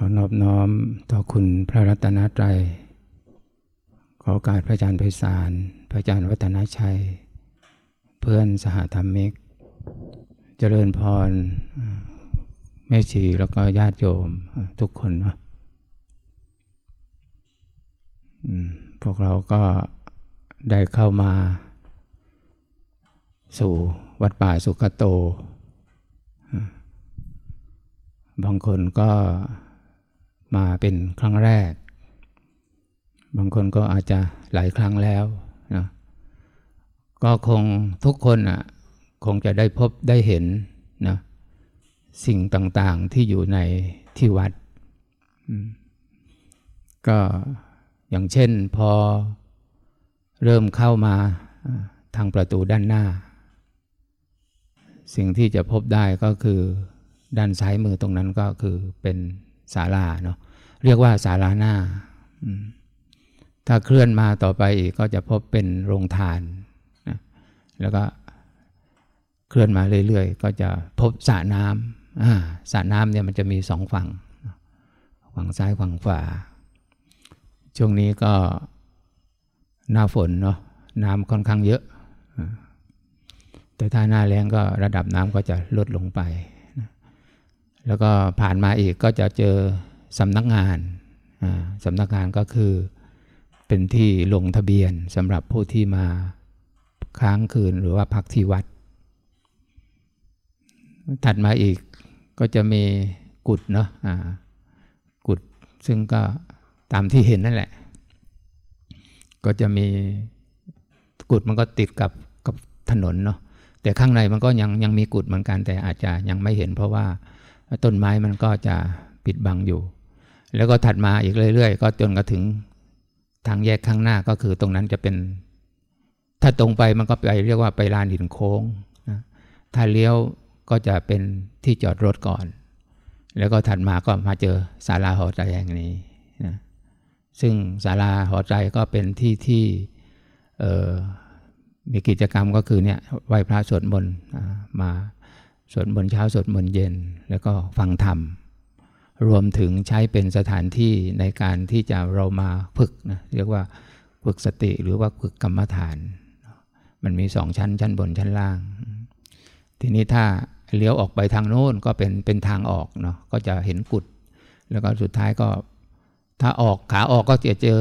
ขอนอบน้อมต่อคุณพระรัตนตรัย ขอกาสพระอาจารย์ไพศาล พระอาจารย์วัฒนชัย เพื่อนสหธรรมิก เจริญพร แม่ชีแล้วก็ญาติโยมทุกคนนะพวกเราก็ได้เข้ามา สู่วัดป่าสุขโต บางคนก็ มาเป็นครั้งแรก บางคนก็อาจจะหลายครั้งแล้วนะก็คงทุกคนอะคงจะได้พบได้เห็นนะสิ่งต่างๆที่อยู่ในที่วัด ก็อย่างเช่นพอเริ่มเข้ามาทางประตูด้านหน้า สิ่งที่จะพบได้ก็คือด้านซ้ายมือตรงนั้นก็คือเป็น ศาลาเนาะเรียกว่าศาลาหน้า ถ้าเคลื่อนมาต่อไปอีกก็จะพบเป็นโรงทานนะแล้วก็เคลื่อนมาเรื่อยๆ ก็จะพบสระน้ำสระน้ำเนี่ยมันจะมีสองฝั่ง ฝั่งซ้ายฝั่งขวา ช่วงนี้ก็หน้าฝนเนาะน้ำค่อนข้างเยอะ แต่ถ้าหน้าแรงก็ระดับน้ำก็จะลดลงไป แล้วก็ผ่านมาอีกก็จะเจอสำนักงานสำนักงานก็คือเป็นที่ลงทะเบียนสำหรับผู้ที่มาค้างคืนหรือว่าพักที่วัด ถัดมาอีกก็จะมีกุดเนาะกุดซึ่งก็ตามที่เห็นนั่นแหละ ก็จะมีกุดมันก็ติดกับกับถนนเนาะแต่ข้างในมันก็ยังยังมีกุดเหมือนกันแต่อาจจะยังไม่เห็นเพราะว่า ต้นไม้มันก็จะปิดบังอยู่ แล้วก็ถัดมาอีกเรื่อย ๆ ก็จนกระถึงทางแยกข้างหน้าก็คือตรงนั้นจะเป็น ถ้าตรงไปมันก็ไปเรียกว่าไปลานหินโค้งนะถ้าเลี้ยวก็จะเป็นที่จอดรถก่อน แล้วก็ถัดมาก็มาเจอศาลาหอใจแห่งนี้นะซึ่งศาลาหอใจก็เป็นที่ที่มีกิจกรรมก็คือเนี่ยไหว้พระสวดมนต์มา สวดมนต์เช้าสวดมนต์เย็น แล้วก็ฟังธรรม รวมถึงใช้เป็นสถานที่ในการที่จะเรามาฝึกนะเรียกว่าฝึกสติหรือว่าฝึกกรรมฐาน มันมีสองชั้นชั้นบนชั้นล่าง ทีนี้ถ้าเลี้ยวออกไปทางโน้นก็เป็นเป็นทางออกเนาะก็จะเห็นกุด แล้วก็สุดท้ายก็ถ้าออกขาออกก็จะเจอ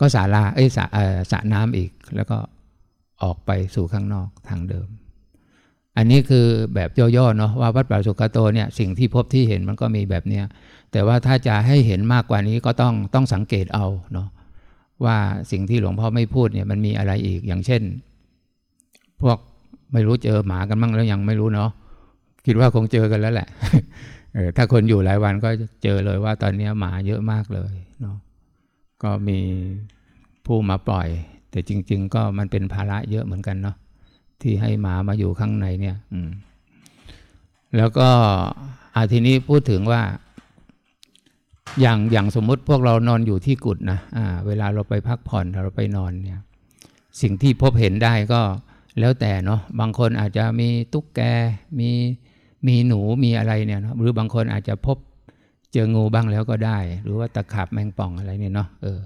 ก็สาลาเอ้ยสระสระน้ำอีก แล้วก็ออกไปสู่ข้างนอกทางเดิม อันนี้คือแบบย่อๆเนาะว่าวัดป่าสุกโตเนี่ยสิ่งที่พบที่เห็นมันก็มีแบบเนี้ยแต่ว่าถ้าจะให้เห็นมากกว่านี้ก็ต้องต้องสังเกตเอาเนาะว่าสิ่งที่หลวงพ่อไม่พูดเนี่ยมันมีอะไรอีกอย่างเช่น พวกไม่รู้เจอหมากันบ้างแล้วยังไม่รู้เนาะคิดว่าคงเจอกันแล้วแหละเออถ้าคนอยู่หลายวันก็เจอเลยว่าตอนนี้หมาเยอะมากเลยเนาะก็มีผู้มาปล่อย แต่จริง ๆ ก็มันเป็นภาระเยอะเหมือนกันเนาะ ที่ให้หมามาอยู่ข้างในเนี่ยแล้วก็อาทีนี้พูดถึงว่า อย่างอย่างสมมุติพวกเรานอนอยู่ที่กุฏนะะเวลาเราไปพักผ่อนเราไปนอนเนี่ย สิ่งที่พบเห็นได้ก็แล้วแต่เนาะบางคนอาจจะมีตุ๊กแกมีมีหนูมีอะไรเนี่ยนะหรือบางคนอาจจะพบเจองูบ้างแล้วก็ได้ หรือว่าตะขาบแมงป่องอะไรเนี่ยเนาะเออ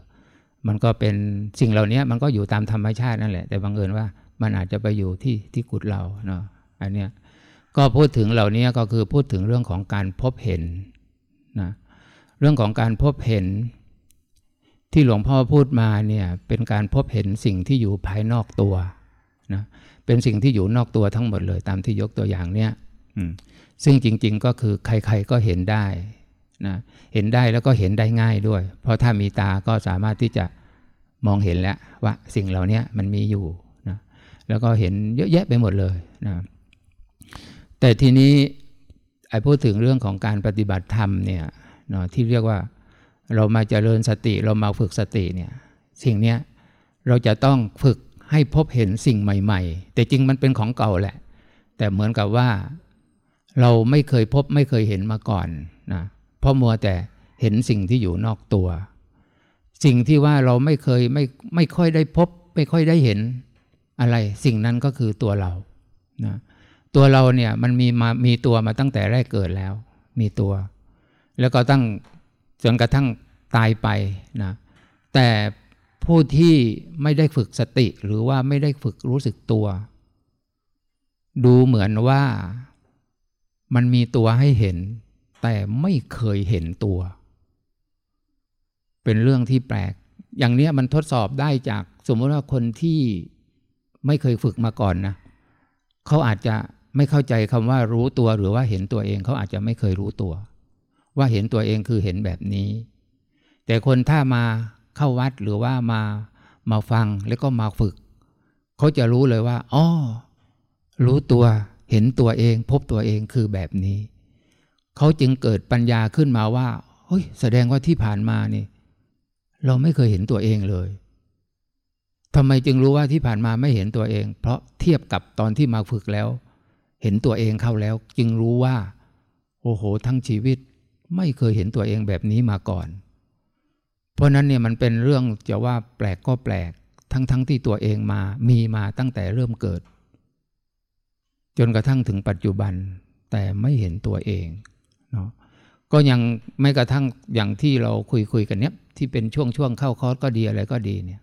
มันก็เป็นสิ่งเหล่านี้มันก็อยู่ตามธรรมชาตินั่นแหละ แต่บางเอิญว่า มันอาจจะไปอยู่ที่ที่กุดเราเนาะอันเนี้ยก็พูดถึงเหล่านี้ก็คือพูดถึงเรื่องของการพบเห็นนะเรื่องของการพบเห็น ที่หลวงพ่อพูดมาเนี่ยเป็นการพบเห็นสิ่งที่อยู่ภายนอกตัวนะเป็นสิ่งที่อยู่นอกตัวทั้งหมดเลยตามที่ยกตัวอย่างเนี่ยซึ่งจริง ๆก็คือใครๆก็เห็นได้นะเห็นได้แล้วก็เห็นได้ง่ายด้วย เพราะถ้ามีตาก็สามารถที่จะมองเห็นแล้วว่าสิ่งเหล่านี้มันมีอยู่ แล้วก็เห็นเยอะแยะไปหมดเลยนะแต่ทีนี้ไอ้พูดถึงเรื่องของการปฏิบัติธรรมเนี่ยเนาะที่เรียกว่าเรามาเจริญสติเรามาฝึกสติเนี่ยสิ่งเนี้ยเราจะต้องฝึกให้พบเห็นสิ่งใหม่ ๆ แต่จริงมันเป็นของเก่าแหละ แต่เหมือนกับว่า เราไม่เคยพบไม่เคยเห็นมาก่อนนะเพราะมัวแต่เห็นสิ่งที่อยู่นอกตัว สิ่งที่ว่าเราไม่เคยไม่ไม่ค่อยได้พบ ไม่ค่อยได้เห็น อะไรสิ่งนั้นก็คือตัวเรานะตัวเราเนี่ยมันมีมามีตัวมาตั้งแต่แรกเกิดแล้ว มีตัว แล้วก็ตั้งจนกระทั่งตายไปนะแต่ผู้ที่ไม่ได้ฝึกสติหรือว่าไม่ได้ฝึกรู้สึกตัว ดูเหมือนว่ามันมีตัวให้เห็น แต่ไม่เคยเห็นตัว เป็นเรื่องที่แปลก อย่างนี้มันทดสอบได้จากสมมติว่าคนที่ ไม่เคยฝึกมาก่อนนะเขาอาจจะไม่เข้าใจคำว่ารู้ตัวหรือว่าเห็นตัวเองเขาอาจจะไม่เคยรู้ตัว ว่าเห็นตัวเองคือเห็นแบบนี้ แต่คนถ้ามาเข้าวัดหรือว่ามามาฟังแล้วก็มาฝึก เขาจะรู้เลยว่าอ๋อรู้ตัวเห็นตัวเอง พบตัวเองคือแบบนี้ เขาจึงเกิดปัญญาขึ้นมาว่าเฮ้ยแสดงว่าที่ผ่านมานี่ เราไม่เคยเห็นตัวเองเลย ทำไมจึงรู้ว่าที่ผ่านมาไม่เห็นตัวเอง เพราะเทียบกับตอนที่มาฝึกแล้ว เห็นตัวเองเข้าแล้ว จึงรู้ว่า โอ้โห ทั้งชีวิต ไม่เคยเห็นตัวเองแบบนี้มาก่อน เพราะนั้นเนี่ยมันเป็นเรื่องจะว่าแปลกก็แปลก ทั้งทั้งที่ตัวเองมามีมาตั้งแต่เริ่มเกิด จนกระทั่งถึงปัจจุบันแต่ไม่เห็นตัวเองเนาะก็ยังไม่กระทั่งอย่างที่เราคุยคุยกันเนี้ยที่เป็นช่วงช่วงเข้าคอร์สก็ดีอะไรก็ดีเนี่ย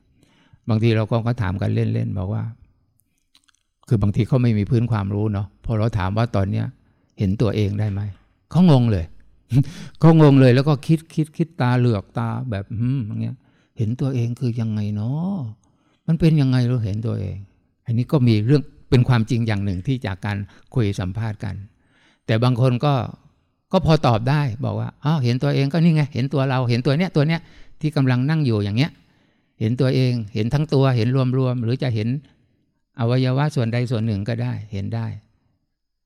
บางทีเราก็ถามกันเล่นๆบอกว่า คือบางทีเขาไม่มีพื้นความรู้เนาะพอเราถามว่าตอนเนี้ยเห็นตัวเองได้ไหมเขางงเลยเขางงเลยแล้วก็คิดคิดคิดตาเหลือกตาแบบอืมอย่างเงี้ย เห็นตัวเองคือยังไงเนาะมันเป็นยังไงเราเห็นตัวเอง อันนี้ก็มีเรื่องเป็นความจริงอย่างหนึ่งที่จากการคุยสัมภาษณ์กัน แต่บางคนก็ก็พอตอบได้บอกว่าอ๋อเห็นตัวเองก็นี่ไง เห็นตัวเราเห็นตัวเนี้ยตัวเนี้ยที่กำลังนั่งอยู่อย่างเงี้ย เห็นตัวเอง เห็นทั้งตัวเห็นรวมๆหรือจะเห็นอวัยวะส่วนใดส่วนหนึ่งก็ได้เห็นได้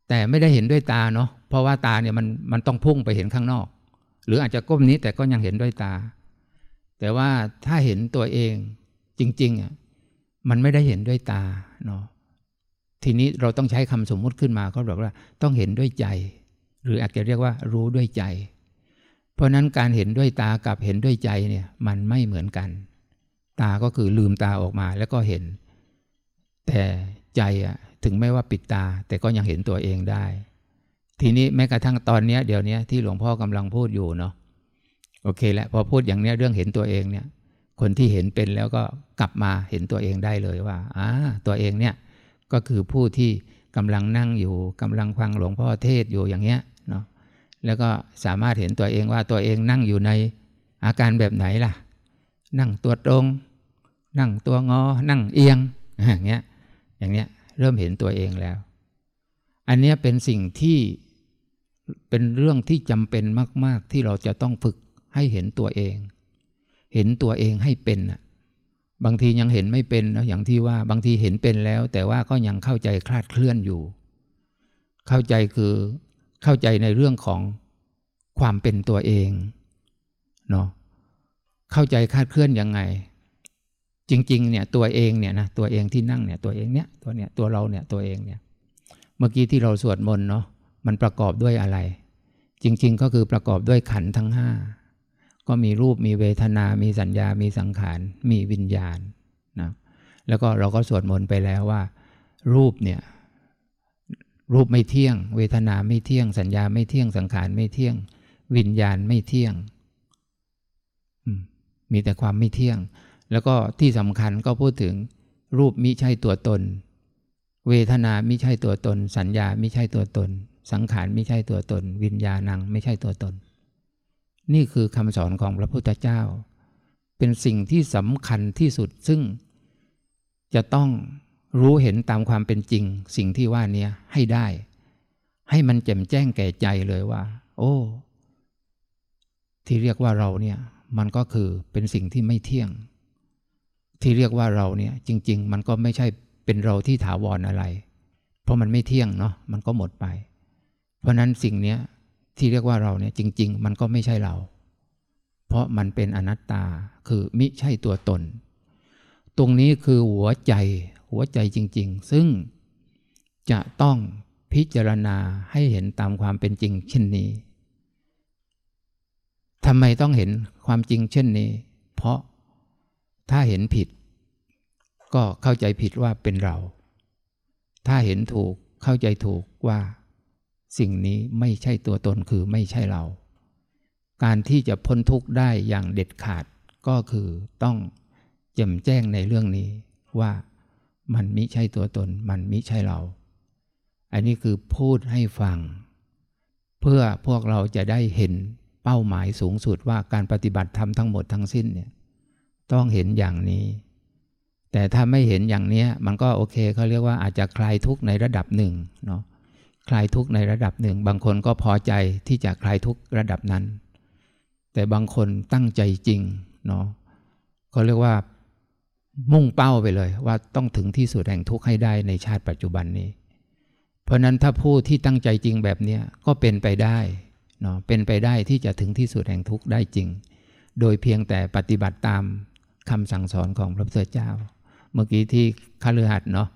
แต่ไม่ได้เห็นด้วยตาเนาะเพราะว่าตาเนี่ยมันมันต้องพุ่งไปเห็นข้างนอก หรืออาจจะก้มนี้แต่ก็ยังเห็นด้วยตา แต่ว่าถ้าเห็นตัวเองจริงๆอะมันไม่ได้เห็นด้วยตาเนาะทีนี้เราต้องใช้คำสมมุติขึ้นมาเขาบอกว่า ต้องเห็นด้วยใจ หรืออาจจะเรียกว่า รู้ด้วยใจ เพราะนั้นการเห็นด้วยตากับเห็นด้วยใจเนี่ยมันไม่เหมือนกัน ตาก็คือลืมตาออกมาแล้วก็เห็น แต่ใจอะถึงแม้ว่าปิดตา แต่ก็ยังเห็นตัวเองได้ ทีนี้แม้กระทั่งตอนนี้เดี๋ยวนี้ที่หลวงพ่อกำลังพูดอยู่เนาะโอเคแล้วพอพูดอย่างนี้เรื่องเห็นตัวเองเนี่ย คนที่เห็นเป็นแล้วก็กลับมาเห็นตัวเองได้เลยว่าอ่าตัวเองเนี่ยก็คือผู้ที่กำลังนั่งอยู่กำลังฟังหลวงพ่อเทศอยู่อย่างเงี้ยเนาะแล้วก็สามารถเห็นตัวเองว่าตัวเองนั่งอยู่ในอาการแบบไหนล่ะ นั่งตัวตรง นั่งตัวงอ นั่งเอียงอย่างเงี้ยอย่างเนี้ยเริ่มเห็นตัวเองแล้ว อันเนี้ยเป็นสิ่งที่เป็นเรื่องที่จำเป็นมาก ๆ ที่เราจะต้องฝึกให้เห็นตัวเอง เห็นตัวเองให้เป็นบางทียังเห็นไม่เป็นนะอย่างที่ว่าบางทีเห็นเป็นแล้ว แต่ว่าก็ยังเข้าใจคลาดเคลื่อนอยู่ เข้าใจคือเข้าใจในเรื่องของความเป็นตัวเองเนาะเข้าใจคลาดเคลื่อนยังไง จริงๆเนี่ยตัวเองเนี่ยนะตัวเองที่นั่งเนี่ยตัวเองเนี่ยตัวเนี่ยตัวเราเนี่ยตัวเองเนี่ยเมื่อกี้ที่เราสวดมนต์เนาะมันประกอบด้วยอะไร จริง ๆ ก็คือประกอบด้วยขันทั้งห้าก็มีรูปมีเวทนา มีสัญญา มีสังขาร มีวิญญาณนะแล้วก็เราก็สวดมนต์ไปแล้วว่า รูปเนี่ยรูปไม่เที่ยง เวทนาไม่เที่ยง สัญญาไม่เที่ยงสังขารไม่เที่ยง วิญญาณไม่เที่ยง มีแต่ความไม่เที่ยง แล้วก็ที่สำคัญก็พูดถึงรูปมิใช่ตัวตน เวทนามิใช่ตัวตน สัญญามิใช่ตัวตน สังขารมิใช่ตัวตน วิญญาณังไม่ใช่ตัวตน นี่คือคำสอนของพระพุทธเจ้า เป็นสิ่งที่สำคัญที่สุดซึ่ง จะต้องรู้เห็นตามความเป็นจริง สิ่งที่ว่านี้ให้ได้ ให้มันแจ่มแจ้งแก่ใจเลยว่า โอ้ ที่เรียกว่าเราเนี่ย มันก็คือเป็นสิ่งที่ไม่เที่ยง ที่เรียกว่าเราเนี่ยจริง ๆ มันก็ไม่ใช่เป็นเราที่ถาวรออะไร เพราะมันไม่เที่ยงเนาะมันก็หมดไป เพราะนั้นสิ่งเนี้ยที่เรียกว่าเราเนี่ยจริง ๆ มันก็ไม่ใช่เรา เพราะมันเป็นอนัตตาคือมิใช่ตัวตน ตรงนี้คือหัวใจหัวใจจริง ๆ ซึ่งจะต้องพิจารณาให้เห็นตามความเป็นจริงเช่นนี้ทำไมต้องเห็นความจริงเช่นนี้ เพราะ ถ้าเห็นผิด ก็เข้าใจผิดว่าเป็นเรา ถ้าเห็นถูกเข้าใจถูกว่า สิ่งนี้ไม่ใช่ตัวตนคือไม่ใช่เรา การที่จะพ้นทุกข์ได้อย่างเด็ดขาดก็คือต้องแจ่มแจ้งในเรื่องนี้ว่ามันมิใช่ตัวตน มันมิใช่เรา อันนี้คือพูดให้ฟัง เพื่อพวกเราจะได้เห็นเป้าหมายสูงสุดว่าการปฏิบัติธรรมทั้งหมดทั้งสิ้นเนี่ย ต้องเห็นอย่างนี้ แต่ถ้าไม่เห็นอย่างนี้มันก็โอเคเขาเรียกว่าอาจจะคลายทุกข์ในระดับหนึ่งเนาะคลายทุกข์ในระดับหนึ่ง บางคนก็พอใจที่จะคลายทุกข์ระดับนั้น แต่บางคนตั้งใจจริงเนาะเขาเรียกว่ามุ่งเป้าไปเลยว่าต้องถึงที่สุดแห่งทุกข์ให้ได้ในชาติปัจจุบันนี้ เพราะนั้นถ้าผู้ที่ตั้งใจจริงแบบนี้ก็เป็นไปได้เนาะเป็นไปได้ที่จะถึงที่สุดแห่งทุกข์ได้จริง โดยเพียงแต่ปฏิบัติตาม คำสั่งสอนของพระพุทธเจ้า เมื่อกี้ที่คฤหัสถ์เนาะ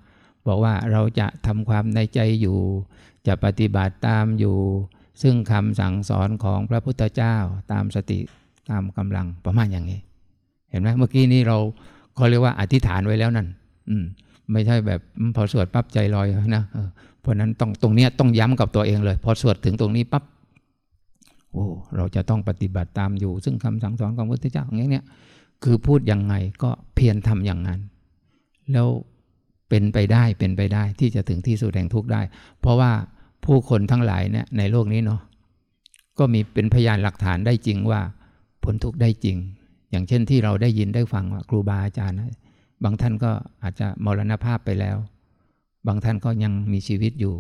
บอกว่าเราจะทำความในใจอยู่ จะปฏิบัติตามอยู่ ซึ่งคำสั่งสอนของพระพุทธเจ้าตามสติตามกำลังประมาณอย่างนี้ เห็นไหมเมื่อกี้นี้เราเขาเรียกว่าอธิษฐานไว้แล้วนั่น อืมไม่ใช่แบบพอสวดปั๊บใจลอยนะเพราะนั้นต้องตรงนี้ต้องย้ำกับตัวเองเลย พอสวดถึงตรงนี้ปั๊บโอ้เราจะต้องปฏิบัติตามอยู่ ซึ่งคำสั่งสอนของพระพุทธเจ้าอย่างนี้ คือพูดยังไงก็เพียรทำอย่างนั้น แล้วเป็นไปได้เป็นไปได้ที่จะถึงที่สุดแห่งทุกข์ได้ เพราะว่าผู้คนทั้งหลายเนี่ยในโลกนี้เนาะก็มีเป็นพยานหลักฐานได้จริงว่าพ้นทุกข์ได้จริง อย่างเช่นที่เราได้ยินได้ฟังว่าครูบาอาจารย์ บางท่านก็อาจจะมรณภาพไปแล้ว บางท่านก็ยังมีชีวิตอยู่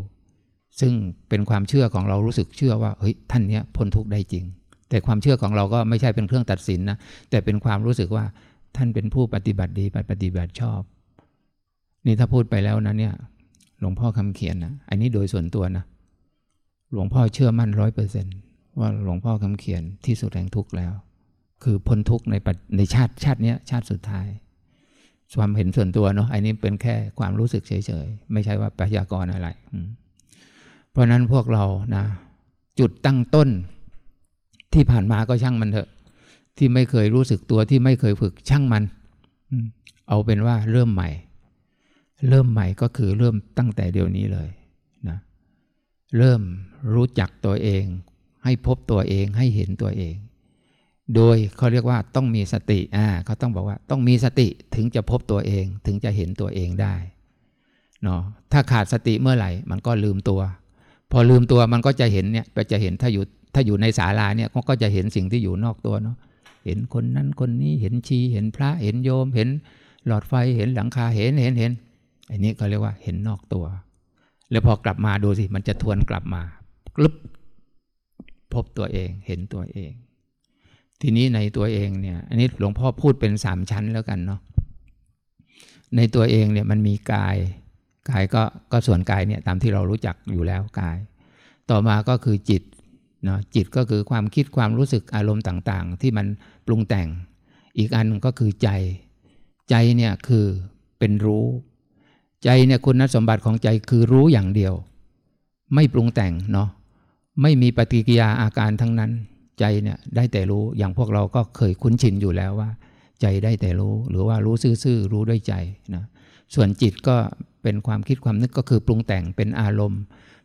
ซึ่งเป็นความเชื่อของเรารู้สึกเชื่อว่าเฮ้ยท่านเนี้ยพ้นทุกข์ได้จริง แต่ความเชื่อของเราก็ไม่ใช่เป็นเครื่องตัดสินนะแต่เป็นความรู้สึกว่าท่านเป็นผู้ปฏิบัติดีปฏิบัติชอบ นี่ถ้าพูดไปแล้วนะเนี่ย หลวงพ่อคำเขียนนะอันนี้โดยส่วนตัวนะหลวงพ่อเชื่อมั่นร้อยเปอร์เซนว่าหลวงพ่อคำเขียนที่สุดแห่งทุกข์แล้ว คือพ้นทุกข์ในในชาติชาตินี้ชาติสุดท้ายความเห็นส่วนตัวเนาะอันนี้เป็นแค่ความรู้สึกเฉยๆ ไม่ใช่ว่าพยากรอะไร เพราะนั้นพวกเรานะ จุดตั้งต้น ที่ผ่านมาก็ช่างมันเถอะ ที่ไม่เคยรู้สึกตัวที่ไม่เคยฝึกช่างมัน เอาเป็นว่าเริ่มใหม่ เริ่มใหม่ก็คือเริ่มตั้งแต่เดี๋ยวนี้เลยนะเริ่มรู้จักตัวเอง ให้พบตัวเองให้เห็นตัวเอง โดยเขาเรียกว่าต้องมีสติอ่าเขาต้องบอกว่าต้องมีสติถึงจะพบตัวเองถึงจะเห็นตัวเองได้เนาะถ้าขาดสติเมื่อไหร่ มันก็ลืมตัว พอลืมตัวมันก็จะเห็นเนี่ยจะเห็นถ้าอยู่ ถ้าอยู่ในศาลาเนี่ยก็จะเห็นสิ่งที่อยู่นอกตัวเนาะเห็นคนนั้นคนนี้เห็นชีเห็นพระเห็นโยม เห็นหลอดไฟเห็นหลังคาเห็นเห็นเห็นอันนี้ก็เรียกว่าเห็นนอกตัว แล้วพอกลับมาดูสิมันจะทวนกลับมากลึบพบตัวเองเห็นตัวเอง ทีนี้ในตัวเองเนี่ย อันนี้หลวงพ่อพูดเป็นสามชั้นแล้วกันเนาะในตัวเองเนี่ยมันมีกายกายก็ก็ส่วนกายเนี่ยตามที่เรารู้จักอยู่แล้วกาย ต่อมาก็คือจิต เนาะจิตก็คือความคิดความรู้สึกอารมณ์ต่างๆ ที่มันปรุงแต่ง อีกอันก็คือใจ ใจเนี่ยคือเป็นรู้ ใจเนี่ยคุณสมบัติของใจคือรู้อย่างเดียว ไม่ปรุงแต่งเนาะไม่มีปฏิกิริยาอาการทั้งนั้น ใจเนี่ยได้แต่รู้อย่างพวกเราก็เคยคุ้นชินอยู่แล้วว่า ใจได้แต่รู้หรือว่ารู้ซื่อๆรู้ด้วยใจนะส่วนจิตก็เป็นความคิดความนึกก็คือปรุงแต่งเป็นอารมณ์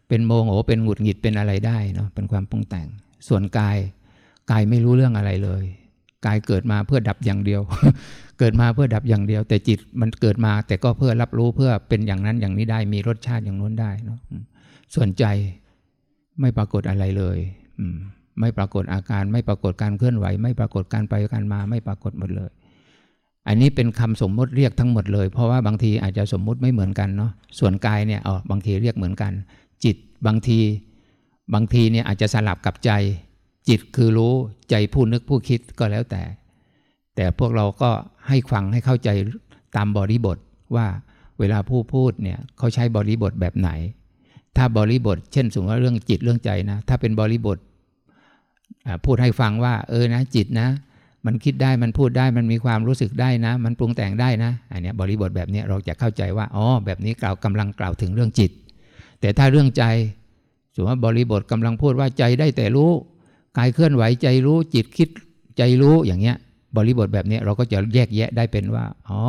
เป็นโมโหเป็นหงุดหงิดเป็นอะไรได้เนาะเป็นความปรุงแต่ง ส่วนกายกายไม่รู้เรื่องอะไรเลยกายเกิดมาเพื่อดับอย่างเดียว เกิดมาเพื่อดับอย่างเดียว แต่จิตมันเกิดมาแต่ก็เพื่อรับรู้เพื่อเป็นอย่างนั้นอย่างนี้ได้มีรสชาติอย่างนู้นได้เนาะส่วนใจไม่ปรากฏอะไรเลยอืมไม่ปรากฏอาการ ไม่ปรากฏการเคลื่อนไหว ไม่ปรากฏการไปการมาไม่ปรากฏหมดเลย อันนี้เป็นคำสมมติเรียกทั้งหมดเลย เพราะว่าบางทีอาจจะสมมุติไม่เหมือนกันเนาะส่วนกายเนี่ยอ๋อบางทีเรียกเหมือนกัน จิตบางที บางทีเนี่ยอาจจะสลับกับใจ จิตคือรู้ใจผู้นึกผู้คิดก็แล้วแต่ แต่พวกเราก็ให้ฟังให้เข้าใจตามบริบทว่าเวลาผู้พูดเนี่ยเขาใช้บริบทแบบไหน ถ้าบริบท เช่นสมมติว่าเรื่องจิตเรื่องใจนะ ถ้าเป็นบริบทพูดให้ฟังว่า เออนะจิตนะ มันคิดได้มันพูดได้มันมีความรู้สึกได้นะ มันปรุงแต่งได้นะอันนี้บริบทแบบนี้เราจะเข้าใจว่าอ๋อแบบนี้กล่าวกำลังกล่าวถึงเรื่องจิต แต่ถ้าเรื่องใจสมมติว่าบริบทกำลังพูดว่าใจได้แต่รู้กายเคลื่อนไหวใจรู้จิตคิดใจรู้อย่างเงี้ย บริบทแบบนี้เราก็จะแยกแยะได้เป็นว่าอ๋อ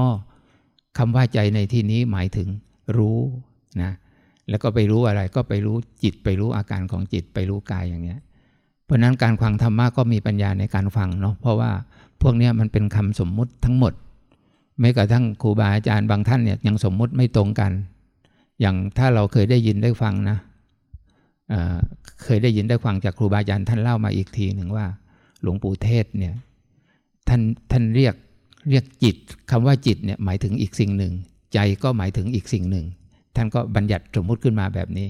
คำว่าใจในที่นี้หมายถึงรู้นะแล้วก็ไปรู้อะไรก็ไปรู้จิตไปรู้อาการของจิตไปรู้กายอย่างเงี้ย เพราะนั้นการฟังธรรมะก็มีปัญญาในการฟังเนาะเพราะว่าพวกนี้มันเป็นคำสมมุติทั้งหมดแม้กระทั่งครูบาอาจารย์บางท่านเนี่ยยังสมมุติไม่ตรงกัน อย่างถ้าเราเคยได้ยินได้ฟังนะเเคยได้ยินได้ฟังจากครูบาอาจารย์ท่านเล่ามาอีกทีหนึ่งว่า หลวงปู่เทศเนี่ยท่านท่านเรียกเรียกจิตคำว่าจิตเนี่ยหมายถึงอีกสิ่งหนึ่ง ใจก็หมายถึงอีกสิ่งหนึ่ง ท่านก็บัญญัติสมมุติขึ้นมาแบบนี้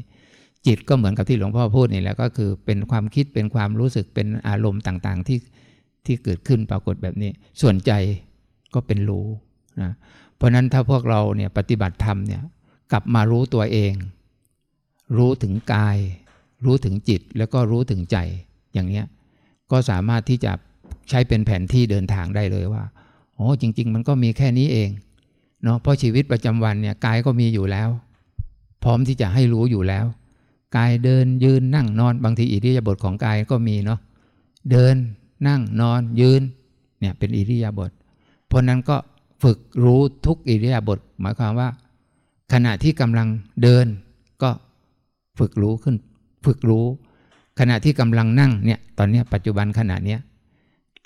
จิตก็เหมือนกับที่หลวงพ่อพูดนี่แหละก็คือเป็นความคิดเป็นความรู้สึกเป็นอารมณ์ต่างๆ ที่ที่เกิดขึ้นปรากฏแบบนี้ ส่วนใจก็เป็นรู้นะเพราะนั้นถ้าพวกเราเนี่ยปฏิบัติธรรมเนี่ย กลับมารู้ตัวเอง รู้ถึงกาย รู้ถึงจิตแล้วก็รู้ถึงใจอย่างเนี้ยก็สามารถที่จะใช้เป็นแผนที่เดินทางได้เลยว่าโอ้จริง ๆ มันก็มีแค่นี้เองเนาะเพราะชีวิตประจำวันเนี่ยกายก็มีอยู่แล้ว พร้อมที่จะให้รู้อยู่แล้ว กายเดินยืนนั่งนอนบางทีอิริยาบถของกายก็มีเนาะเดินนั่งนอนยืนเนี่ยเป็นอิริยาบถเพราะนั้นก็ฝึกรู้ทุกอิริยาบถหมายความว่า ขณะที่กำลังเดินก็ฝึกรู้ขึ้น ฝึกรู้ ขณะที่กำลังนั่งเนี่ยตอนนี้ปัจจุบันขณะเนี้ย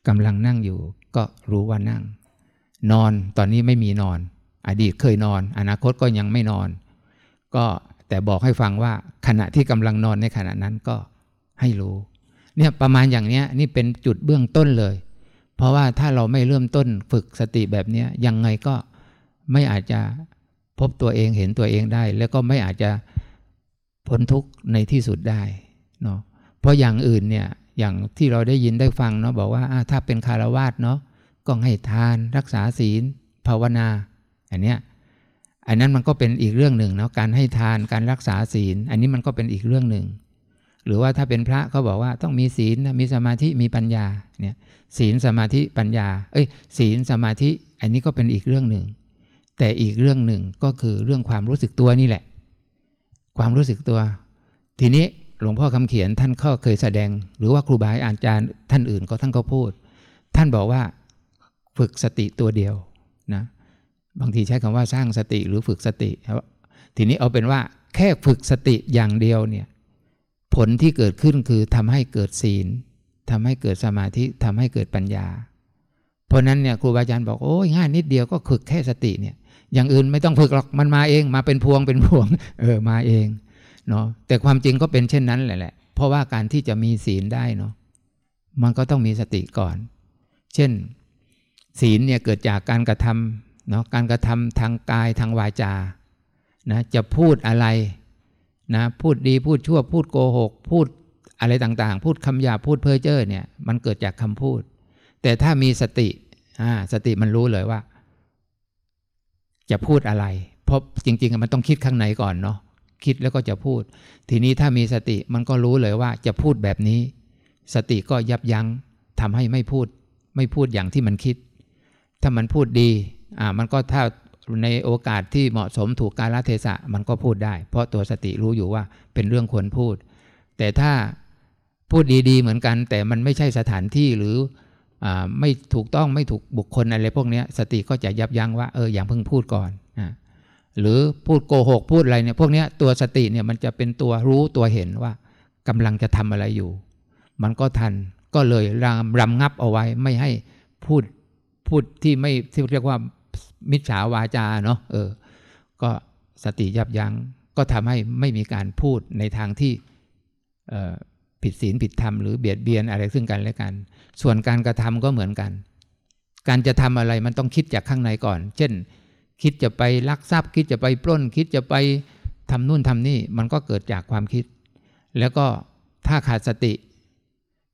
กำลังนั่งอยู่ ก็รู้ว่านั่ง นอนตอนนี้ไม่มีนอน อดีตเคยนอน อนาคตก็ยังไม่นอน ก็แต่บอกให้ฟังว่าขณะที่กำลังนอนในขณะนั้นก็ให้รู้เนี่ยประมาณอย่างเนี้ยนี่เป็นจุดเบื้องต้นเลย เพราะว่าถ้าเราไม่เริ่มต้นฝึกสติแบบนี้ยังไงก็ไม่อาจจะ พบตัวเองเห็นตัวเองได้ แล้วก็ไม่อาจจะพ้นทุกข์ในที่สุดได้เนาะเพราะอย่างอื่นเนี่ยอย่างที่เราได้ยินได้ฟังเนาะบอกว่าถ้าเป็นคารวาสเนาะก็ให้ทานรักษาศีล ภาวนาอันเนี้ยอันนั้นมันก็เป็นอีกเรื่องหนึ่งเนาะการให้ทานการรักษาศีล อันนี้มันก็เป็นอีกเรื่องหนึ่ง หรือว่าถ้าเป็นพระเขาบอกว่าต้องมีศีลมีสมาธิมีปัญญาเนี่ยศีลสมาธิปัญญา เอ้ยศีลสมาธิ อันนี้ก็เป็นอีกเรื่องหนึ่ง แต่อีกเรื่องหนึ่งก็คือเรื่องความรู้สึกตัวนี่แหละ ความรู้สึกตัว ทีนี้หลวงพ่อคำเขียนท่านก็เคยแสดง หรือว่าครูบาอาจารย์ท่านอื่นก็ท่านก็พูด ท่านบอกว่าฝึกสติตัวเดียวนะบางทีใช้คำว่าสร้างสติหรือฝึกสติ ทีนี้เอาเป็นว่าแค่ฝึกสติอย่างเดียวเนี่ยผลที่เกิดขึ้นคือทำให้เกิดศีลทำให้เกิดสมาธิทำให้เกิดปัญญา เพราะนั้นเนี่ยครูบาอาจารย์บอกโอ้ยง่ายนิดเดียวก็ฝึกแค่สติเนี่ย อย่างอื่นไม่ต้องฝึกหรอกมันมาเอง มาเป็นพวงเป็นพวง เออมาเองเนาะแต่ความจริงก็เป็นเช่นนั้นแหละแหละ เพราะว่าการที่จะมีศีลได้เนาะมันก็ต้องมีสติก่อน เช่น ศีลเนี่ยเกิดจากการกระทำเนาะการกระทำทางกายทางวาจานะจะพูดอะไรนะพูดดีพูดชั่วพูดโกหก พูดอะไรต่างๆ พูดคำหยาพูดเพ้อเจ้อเนี่ยมันเกิดจากคำพูด แต่ถ้ามีสติอ่าสติมันรู้เลยว่า จะพูดอะไร เพราะจริงๆมันต้องคิดข้างในก่อนเนาะคิดแล้วก็จะพูด ทีนี้ถ้ามีสติมันก็รู้เลยว่าจะพูดแบบนี้ สติก็ยับยั้งทำให้ไม่พูด ไม่พูดอย่างที่มันคิด ถ้ามันพูดดีอ่ามันก็ถ้าในโอกาสที่เหมาะสมถูกกาลเทศะมันก็พูดได้ เพราะตัวสติรู้อยู่ว่าเป็นเรื่องควรพูด แต่ถ้าพูดดีๆเหมือนกัน แต่มันไม่ใช่สถานที่หรืออ ไม่ถูกต้องไม่ถูกบุคคลอะไรพวกนี้สติก็จะยับยั้งว่าเอออย่างเพิ่งพูดก่อนนะหรือพูดโกหกพูดอะไรเนี่ยพวกนี้ตัวสติเนี่ยมันจะเป็นตัวรู้ตัวเห็นว่ากำลังจะทำอะไรอยู่ มันก็ทันก็เลยรำรำงับเอาไว้ไม่ให้พูดพูดที่ไม่ที่เรียกว่ามิจฉาวาจาเนาะเออ ก็สติยับยัง้งก็ทำให้ไม่มีการพูดในทางที่ผิดศีลผิดธรรมหรือเบียดเบียนอะไรซึ่งกันและกัน ส่วนการกระทำก็เหมือนกัน การจะทำอะไรมันต้องคิดจากข้างในก่อน เช่น คิดจะไปลักทรัพย์ คิดจะไปปล้น คิดจะไปทำนู่นทำนี่มันก็เกิดจากความคิด แล้วก็ถ้าขาดสติ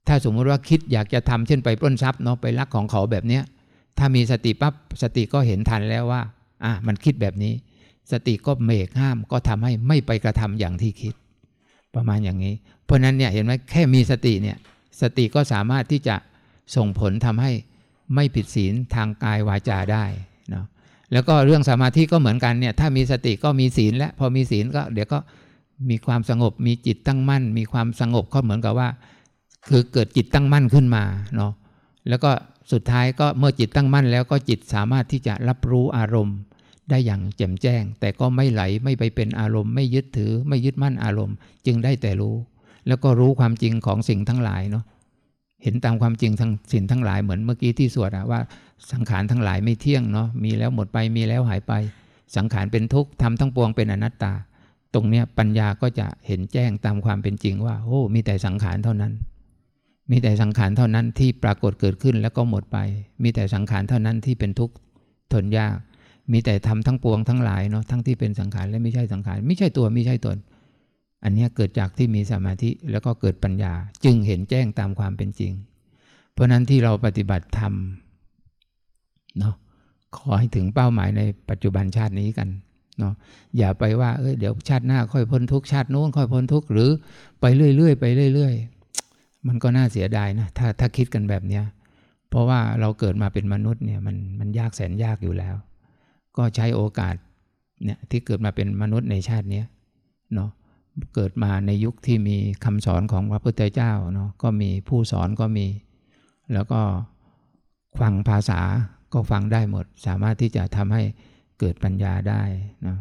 ถ้าสมมติว่าคิดอยากจะทำเช่นไปปล้นทรัพย์เนาะไปลักของเขาแบบเนี้ยถ้ามีสติปั๊บสติก็เห็นทันแล้วว่าอะมันคิดแบบนี้ สติก็เมกห้ามก็ทำให้ไม่ไปกระทำอย่างที่คิด ประมาณอย่างนี้ เพราะนั้นเนี่ยเห็นไหมแค่มีสติเนี่ย สติก็สามารถที่จะส่งผลทำให้ไม่ผิดศีลทางกายวาจาได้เนาะแล้วก็เรื่องสมาธิก็เหมือนกันเนี่ยถ้ามีสติก็มีศีลและพอมีศีลก็เดี๋ยวก็มีความสงบมีจิตตั้งมั่น มีความสงบก็เหมือนกับว่า คือเกิดจิตตั้งมั่นขึ้นมาเนาะแล้วก็สุดท้ายก็เมื่อจิตตั้งมั่น แล้วก็จิตสามารถที่จะรับรู้อารมณ์ ได้อย่างแจ่มแจ้ง แต่ก็ไม่ไหลไม่ไปเป็นอารมณ์ ไม่ยึดถือไม่ยึดมั่นอารมณ์ จึงได้แต่รู้ แล้วก็รู้ความจริงของสิ่งทั้งหลายเนาะเห็นตามความจริงทั้งสินทั้งหลายเหมือนเมื่อกี้ที่สวดว่าสังขารทั้งหลายไม่เที่ยงเนาะมีแล้วหมดไปมีแล้วหายไป สังขารเป็นทุกข์ทำทั้งปวงเป็นอนัตตา ตรงเนี้ยปัญญาก็จะเห็นแจ้งตามความเป็นจริงว่า โอ้ มีแต่สังขารเท่านั้น มีแต่สังขารเท่านั้นที่ปรากฏเกิดขึ้นแล้วก็หมดไป มีแต่สังขารเท่านั้นที่เป็นทุกข์ทนยาก มีแต่ทำทั้งปวงทั้งหลายเนาะทั้งที่เป็นสังขารและไม่ใช่สังขารไม่ใช่ตัวไม่ใช่ตน อันนี้เกิดจากที่มีสมาธิแล้วก็เกิดปัญญา จึงเห็นแจ้งตามความเป็นจริง เพราะนั้นที่เราปฏิบัติธรรมเนาะขอให้ถึงเป้าหมายในปัจจุบันชาตินี้กันเนาะอย่าไปว่าเออเดี๋ยวชาติหน้าค่อยพ้นทุกชาติโน้นค่อยพ้นทุกหรือไปเรื่อยๆไปเรื่อยๆ มันก็น่าเสียดายนะถ้าถ้าคิดกันแบบเนี้ยเพราะว่าเราเกิดมาเป็นมนุษย์เนี่ยมันมันยากแสนยากอยู่แล้ว ก็ใช้โอกาสเนี่ยที่เกิดมาเป็นมนุษย์ในชาตินี้เนาะ เกิดมาในยุคที่มีคำสอนของพระพุทธเจ้าเนาะก็มีผู้สอนก็มี แล้วก็ฟังภาษาก็ฟังได้หมด สามารถที่จะทำให้เกิดปัญญาได้นะ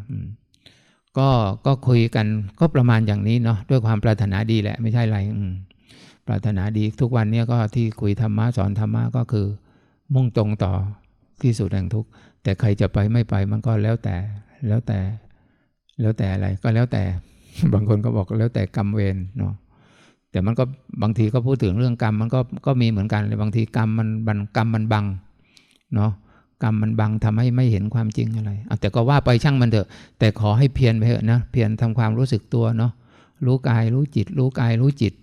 ก็ก็คุยกันก็ประมาณอย่างนี้เนาะด้วยความปรารถนาดีแหละไม่ใช่อะไรปรารถนาดีทุกวันนี้ก็ที่คุยธรรมะสอนธรรมะก็คือ มุ่งตรงต่อที่สุดแห่งทุกแต่ใครจะไปไม่ไปมันก็แล้วแต่แล้วแต่ แล้วแต่อะไรก็แล้วแต่ บางคนก็บอกแล้วแต่กรรมเวรเนาะแต่มันก็บางทีก็พูดถึงเรื่องกรรมมันก็ก็มีเหมือนกันเลยบางทีกรรมมันบันกรรมมันบังเนาะกรรมมันบังทำให้ไม่เห็นความจริงอะไรแต่ก็ว่าไปช่างมันเถอะ แต่ขอให้เพียรไปเถอะนะเพียรทำความรู้สึกตัวเนาะรู้กายรู้จิต รู้กายรู้จิต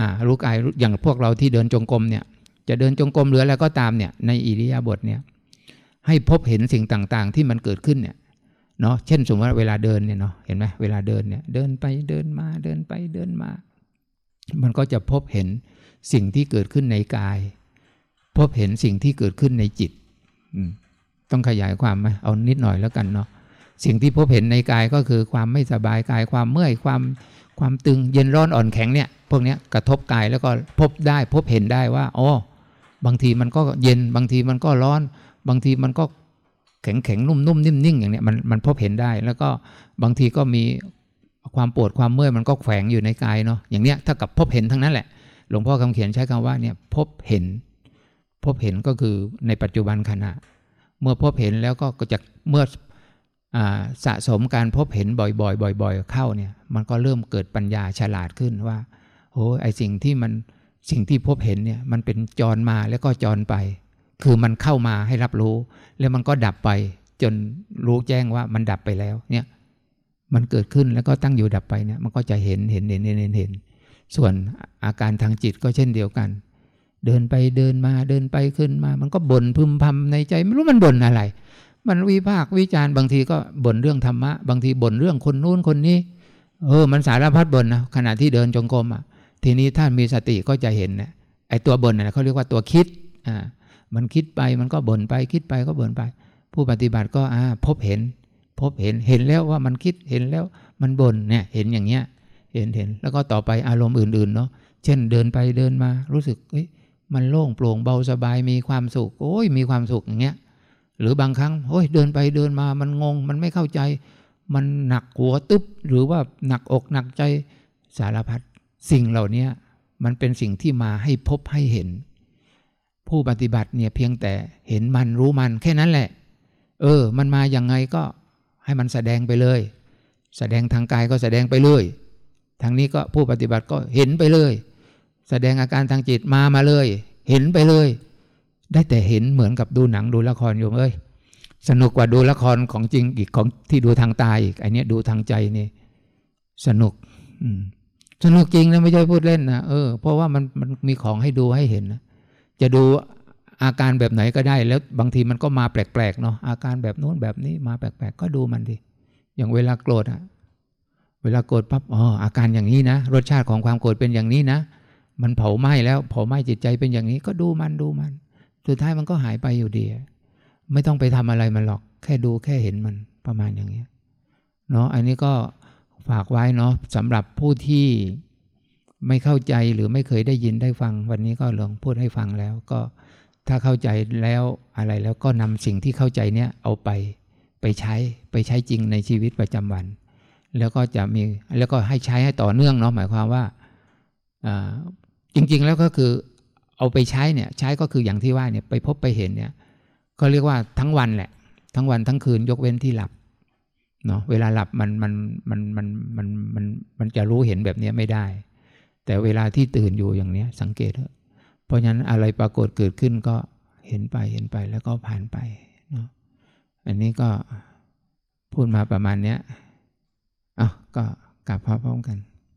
อ่ารู้กายอย่างพวกเราที่เดินจงกรมเนี่ย จะเดินจงกรมหรืออะไรก็ตามเนี่ยในอิริยาบถเนี่ยให้พบเห็นสิ่งต่างๆ ที่มันเกิดขึ้นเนี่ย เนาะเช่นสมมติว่าเวลาเดินเนี่ยเนาะเห็นไหมเวลาเดินเนี่ยเดินไปเดินมาเดินไปเดินมา มันก็จะพบเห็นสิ่งที่เกิดขึ้นในกาย พบเห็นสิ่งที่เกิดขึ้นในจิตต้องขยายความไหมเอานิดหน่อยแล้วกันเนาะสิ่งที่พบเห็นในกายก็คือความไม่สบายกายความเมื่อยความความตึงเย็นร้อนอ่อนแข็งเนี่ย พวกนี้กระทบกายแล้วก็พบได้พบเห็นได้ว่าอ๋อบางทีมันก็เย็นบางทีมันก็ร้อน บางทีมันก็ แข็งแข็งนุ่มนุ่มนิ่มนิ่งอย่างเนี้ยมันมันพบเห็นได้ แล้วก็บางทีก็มีความปวดความเมื่อยมันก็แฝงอยู่ในกายเนาะอย่างเนี้ยถ้ากับพบเห็นทั้งนั้นแหละ หลวงพ่อคำเขียนใช้คำว่าเนี่ยพบเห็น พบเห็นก็คือในปัจจุบันขณะ เมื่อพบเห็นแล้วก็จะเมื่อสะสมการพบเห็นบ่อยๆ บ่อย ๆ เข้าเนี่ยมันก็เริ่มเกิดปัญญาฉลาดขึ้นว่าโอ้ไอสิ่งที่มันสิ่งที่พบเห็นเนี่ยมันเป็นจรมาแล้วก็จรไป คือมันเข้ามาให้รับรู้ แล้วมันก็ดับไป จนรู้แจ้งว่ามันดับไปแล้ว เนี่ย มันเกิดขึ้นแล้วก็ตั้งอยู่ดับไปเนี่ย มันก็จะเห็นเห็นเห็นเห็นเห็นเห็น ส่วนอาการทางจิตก็เช่นเดียวกัน เดินไปเดินมาเดินไปขึ้นมา มันก็บ่นพึมพำในใจ ไม่รู้มันบ่นอะไร มันวิพากวิจารณ์บางทีก็บ่นเรื่องธรรมะ บางทีบ่นเรื่องคนนู้นคนนี้ เออ มันสารพัดบ่นนะขณะที่เดินจงกรมอะ ทีนี้ท่านมีสติก็จะเห็นนะไอ้ตัวบ่นนะเขาเรียกว่าตัวคิดอ่า มันคิดไปมันก็บ่นไปคิดไปก็บ่นไป ผู้ปฏิบัติก็อ่าพบเห็น พบเห็นเห็นแล้วว่ามันคิดเห็นแล้วมันบ่นเนี่ยเห็นอย่างเงี้ยเห็นเห็นแล้วก็ต่อไปอารมณ์อื่นๆเนาะเช่นเดินไปเดินมารู้สึกเอ้ยมันโล่งโปร่งเบาสบายมีความสุขโอ้ยมีความสุขอย่างเงี้ยหรือบางครั้งโอ้ยเดินไปเดินมามันงง มันไม่เข้าใจ มันหนักหัวตึ๊บหรือว่าหนักอกหนักใจสารพัดสิ่งเหล่านี้มันเป็นสิ่งที่มาให้พบให้เห็น ผู้ปฏิบัติเนี่ยเพียงแต่เห็นมันรู้มันแค่นั้นแหละ เออ มันมาอย่างไงก็ให้มันแสดงไปเลย แสดงทางกายก็แสดงไปเลยทางนี้ก็ผู้ปฏิบัติก็เห็นไปเลย แสดงอาการทางจิตมามาเลย เห็นไปเลย ได้แต่เห็นเหมือนกับดูหนังดูละครอยู่เอ้ยสนุกกว่าดูละครของจริงอีกของที่ดูทางตาอีกไอเนี้ยดูทางใจนี่สนุกอืมสนุกจริงนะไม่ใช่พูดเล่นนะเออเพราะว่ามันมันมีของให้ดูให้เห็นนะ จะดูอาการแบบไหนก็ได้ แล้วบางทีมันก็มาแปลกๆเนาะอาการแบบโน้นแบบนี้มาแปลกๆ ก็ดูมันดิอย่างเวลาโกรธอะเวลาโกรธปั๊บอ๋ออาการอย่างนี้นะ รสชาติของความโกรธเป็นอย่างนี้นะ มันเผาไหม้แล้วเผาไหม้จิตใจเป็นอย่างนี้ก็ดูมันดูมัน สุดท้ายมันก็หายไปอยู่ดี ไม่ต้องไปทำอะไรมันหรอก แค่ดูแค่เห็นมันประมาณอย่างนี้เนาะอันนี้ก็ฝากไว้เนาะสำหรับผู้ที่ ไม่เข้าใจหรือไม่เคยได้ยินได้ฟัง วันนี้ก็ลองพูดให้ฟังแล้วก็ถ้าเข้าใจแล้วอะไรแล้วก็นำสิ่งที่เข้าใจเนี้ยเอาไปไปใช้ไปใช้จริงในชีวิตประจำวัน แล้วก็จะมีแล้วก็ให้ใช้ให้ต่อเนื่องเนาะหมายความว่าจริงๆแล้วก็คือเอาไปใช้เนี่ยใช้ก็คืออย่างที่ว่าเนี่ยไปพบไปเห็นเนี่ยก็เรียกว่าทั้งวันแหละ ทั้งวันทั้งคืนยกเว้นที่หลับเนาะเวลาหลับมันมันมันมันมันมันมันจะรู้เห็นแบบนี้ไม่ได้ แต่เวลาที่ตื่นอยู่อย่างเนี้ย สังเกตเถอะเพราะฉะนั้นอะไรปรากฏเกิดขึ้นก็เห็นไปเห็นไปแล้วก็ผ่านไปเนาะอันนี้ก็พูดมาประมาณเนี้ยอะก็กลับพร้อมกัน